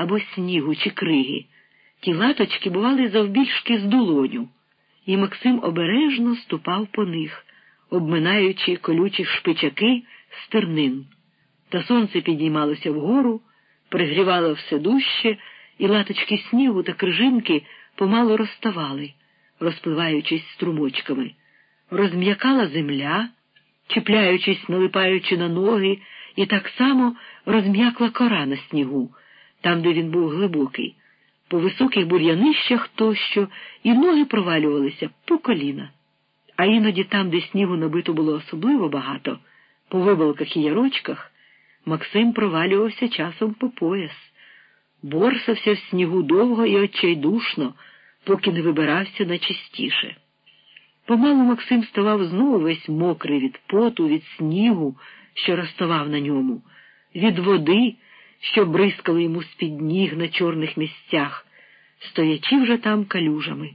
або снігу чи криги. Ті латочки бували завбільшки з долоню, і Максим обережно ступав по них, обминаючи колючі шпичаки стернин. Та сонце підіймалося вгору, пригрівало все дужче, і латочки снігу та крижинки помало розставали, розпливаючись струмочками. Розм'якала земля, чіпляючись, налипаючи на ноги, і так само розм'якла кора на снігу, там, де він був глибокий, по високих бур'янищах тощо, і ноги провалювалися по коліна. А іноді там, де снігу набито було особливо багато, по вибалках і ярочках, Максим провалювався часом по пояс, борсався в снігу довго і очайдушно, поки не вибирався найчистіше. Помалу Максим ставав знову весь мокрий від поту, від снігу, що розставав на ньому, від води, що бризкали йому з-під ніг на чорних місцях, стоячи вже там калюжами.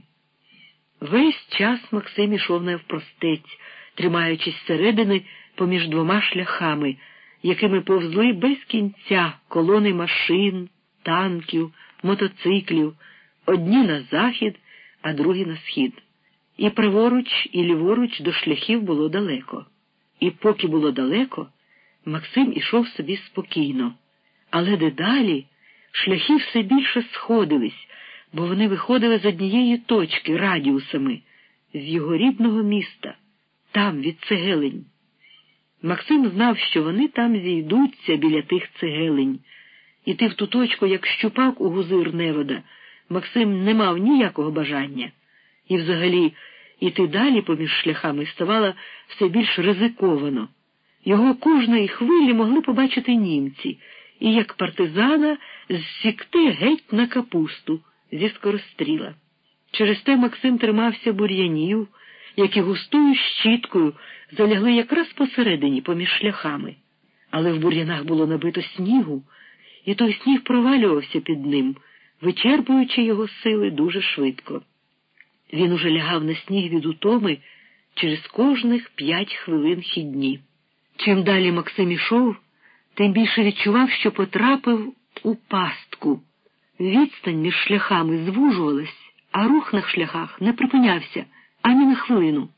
Весь час Максим ішов навпростець, тримаючись середини поміж двома шляхами, якими повзли без кінця колони машин, танків, мотоциклів, одні на захід, а другі на схід. І праворуч, і ліворуч до шляхів було далеко. І поки було далеко, Максим ішов собі спокійно. Але дедалі шляхи все більше сходились, бо вони виходили з однієї точки радіусами, з його рідного міста, там, від цегелень. Максим знав, що вони там зійдуться біля тих цегелень. Іти в ту точку, як щупак у гузир невода, Максим не мав ніякого бажання. І взагалі іти далі поміж шляхами ставало все більш ризиковано. Його кожної хвилі могли побачити німці і, як партизана, зсікти геть на капусту зі скоростріла. Через те Максим тримався бур'янів, які густою щіткою залягли якраз посередині поміж шляхами. Але в бур'янах було набито снігу, і той сніг провалювався під ним, вичерпуючи його сили дуже швидко. Він уже лягав на сніг від утоми через кожних п'ять хвилин хідні. Чим далі Максим ішов, тим більше відчував, що потрапив у пастку. Відстань між шляхами звужувалась, а рух на шляхах не припинявся ані на хвилину.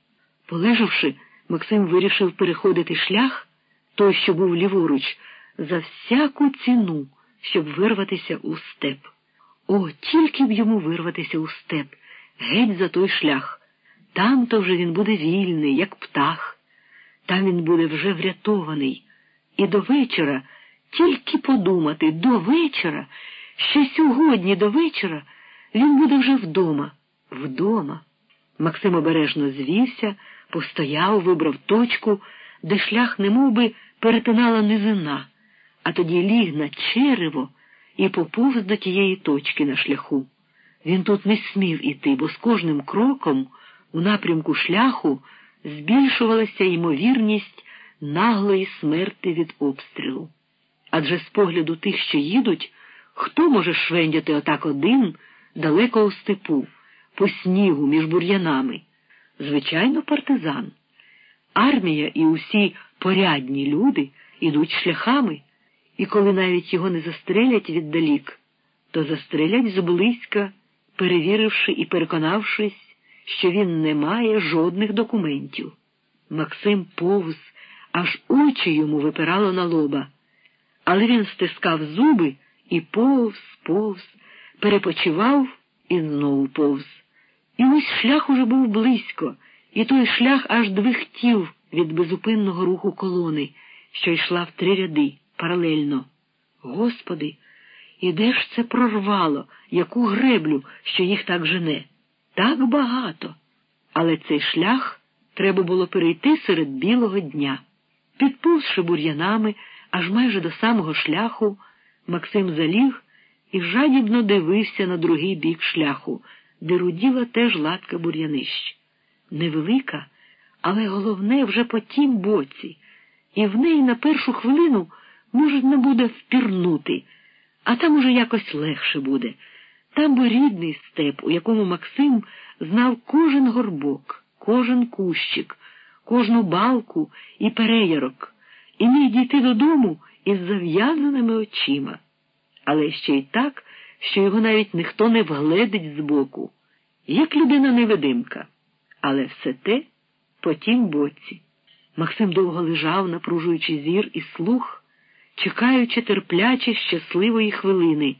Полежавши, Максим вирішив переходити шлях, той, що був ліворуч, за всяку ціну, щоб вирватися у степ. О, тільки б йому вирватися у степ геть за той шлях. Там то вже він буде вільний, як птах, там він буде вже врятований. І до вечора тільки подумати до вечора, що сьогодні до вечора він буде вже вдома, вдома. Максим обережно звівся, постояв, вибрав точку, де шлях немов би перетинала низина, а тоді ліг на черево і поповз до тієї точки на шляху. Він тут не смів іти, бо з кожним кроком у напрямку шляху збільшувалася ймовірність наглої смерти від обстрілу. Адже з погляду тих, що їдуть, хто може швендяти отак один далеко у степу, по снігу між бур'янами? Звичайно, партизан. Армія і усі порядні люди ідуть шляхами, і коли навіть його не застрелять віддалік, то застрелять зблизька перевіривши і переконавшись, що він не має жодних документів. Максим повз, аж очі йому випирало на лоба, але він стискав зуби і повз, повз, перепочивав і знову повз. І ось шлях уже був близько, і той шлях аж двихтів від безупинного руху колони, що йшла в три ряди паралельно. Господи! І де ж це прорвало, яку греблю, що їх так жене? Так багато. Але цей шлях треба було перейти серед білого дня. Підповзши бур'янами, аж майже до самого шляху, Максим заліг і жадібно дивився на другий бік шляху, де руділа теж латка бур'янищ. Невелика, але головне вже по тім боці, і в неї на першу хвилину можна буде впірнути а там уже якось легше буде. Там би рідний степ, у якому Максим знав кожен горбок, кожен кущик, кожну балку і переярок, і міг дійти додому із зав'язаними очима. але ще й так, що його навіть ніхто не вгледить збоку, як людина невидимка, але все те по тім боці. Максим довго лежав, напружуючи зір і слух, чекаючи терпляче щасливої хвилини,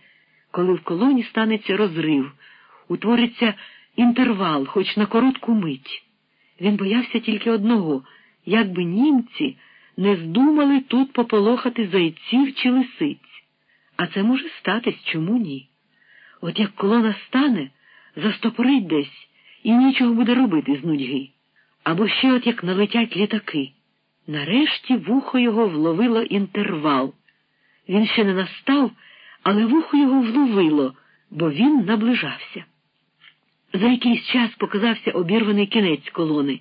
коли в колоні станеться розрив, утвориться інтервал, хоч на коротку мить. Він боявся тільки одного, як би німці не здумали тут пополохати зайців чи лисиць. А це може статись чому ні? От як колона стане, застопорить десь і нічого буде робити з нудьги. Або ще от як налетять літаки. Нарешті вухо його вловило інтервал. Він ще не настав, але вухо його вловило, бо він наближався. За якийсь час показався обірваний кінець колони.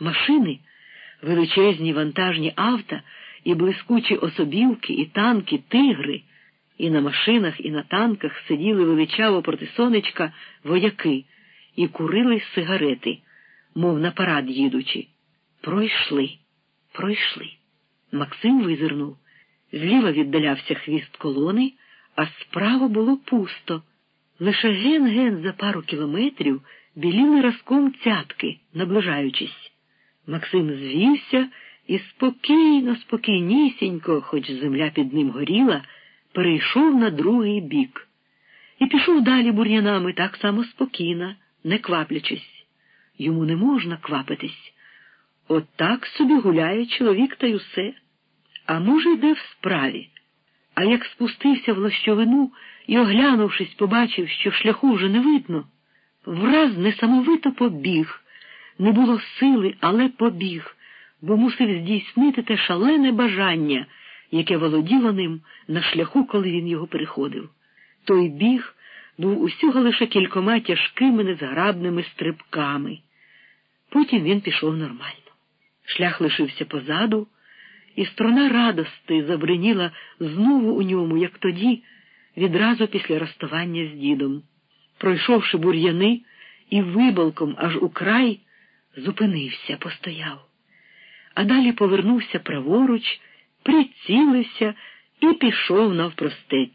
Машини, величезні вантажні авто і блискучі особівки, і танки, тигри, і на машинах, і на танках сиділи величаво проти сонечка вояки і курили сигарети, мов на парад їдучи. Пройшли, пройшли. Максим визирнув. Зліва віддалявся хвіст колони, а справа було пусто. Лише ген-ген за пару кілометрів біліли разком цятки, наближаючись. Максим звівся і спокійно, спокійнісінько, хоч земля під ним горіла, перейшов на другий бік і пішов далі бур'янами так само спокійно, не кваплячись. Йому не можна квапитись. От так собі гуляє чоловік та й усе. А може, йде в справі. А як спустився в лощовину і, оглянувшись, побачив, що шляху вже не видно, враз несамовито побіг. Не було сили, але побіг, бо мусив здійснити те шалене бажання, яке володіло ним на шляху, коли він його переходив. Той біг був усього лише кількома тяжкими незграбними стрибками. Потім він пішов нормально. Шлях лишився позаду, і струна радости забриніла знову у ньому, як тоді, відразу після розставання з дідом. Пройшовши бур'яни і вибалком аж у край, зупинився, постояв, а далі повернувся праворуч, прицілився і пішов навпростець.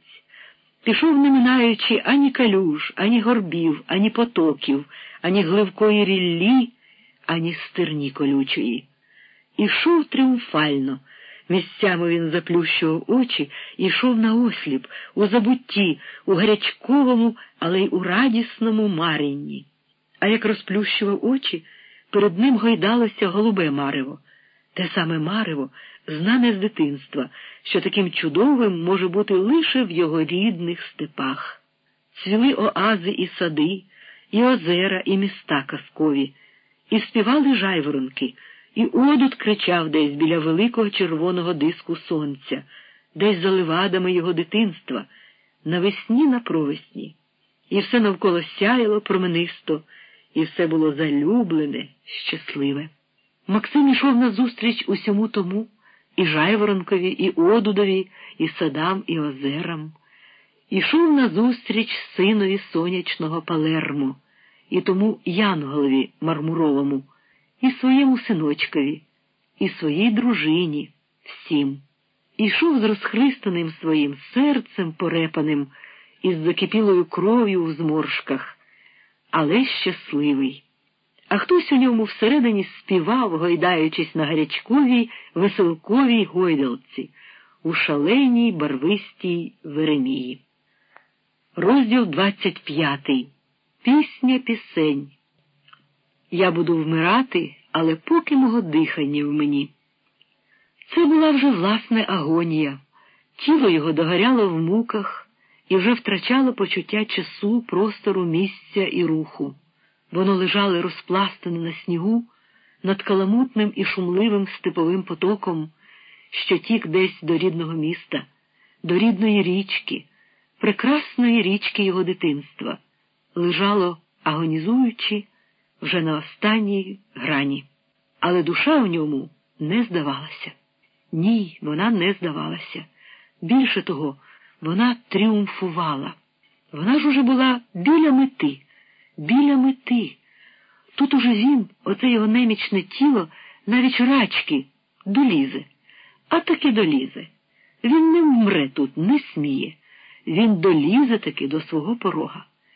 Пішов, не минаючи ані калюж, ані горбів, ані потоків, ані гливкої ріллі, ані стерні колючої. Ішов тріумфально. Місцями він заплющував очі і йшов на осліп, у забутті, у гарячковому, але й у радісному маренні. А як розплющував очі, перед ним гойдалося голубе марево, те саме марево, знане з дитинства, що таким чудовим може бути лише в його рідних степах. Цвіли оази і сади, і озера, і міста казкові, і співали жайворонки. І одут кричав десь біля великого червоного диску сонця, десь за левадами його дитинства, навесні на провесні. І все навколо сяяло променисто, і все було залюблене, щасливе. Максим ішов назустріч усьому тому, і Жайворонкові, і Одудові, і садам, і озерам. Ішов назустріч синові сонячного Палермо, і тому Янголові Мармуровому і своєму синочкові, і своїй дружині, всім. Ішов з розхристаним своїм серцем порепаним із закипілою кров'ю в зморшках, але щасливий. А хтось у ньому всередині співав, гойдаючись на гарячковій, веселковій гойдалці, у шаленій барвистій Веремії. Розділ 25. Пісня пісень. Я буду вмирати, але поки мого дихання в мені. Це була вже власне агонія. Тіло його догоряло в муках і вже втрачало почуття часу, простору, місця і руху. Воно лежало розпластане на снігу над каламутним і шумливим степовим потоком, що тік десь до рідного міста, до рідної річки, прекрасної річки його дитинства, лежало агонізуючи вже на останній грані. Але душа в ньому не здавалася. Ні, вона не здавалася. Більше того, вона тріумфувала. Вона ж уже була біля мети, біля мети. Тут уже він, оце його немічне тіло, навіть рачки, долізе, а таки долізе. Він не вмре тут, не сміє. він долізе таки до свого порога.